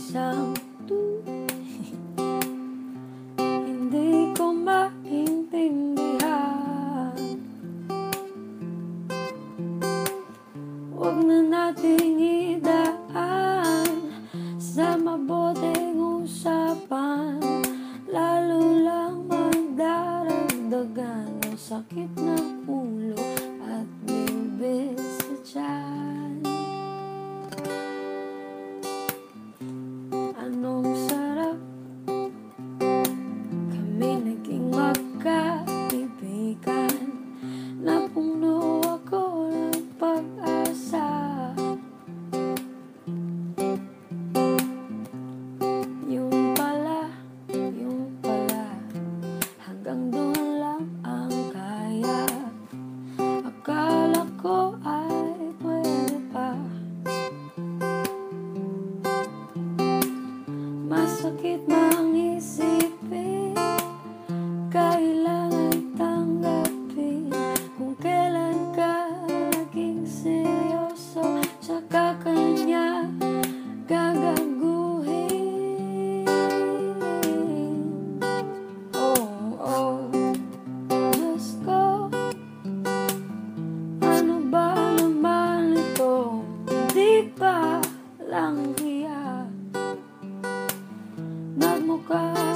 Isang tunay Hindi ko maintindihan. Huwag na nating idaan Sa mabuting usapan Lalo lang magdaragdagan ng sakit Masakit na cry.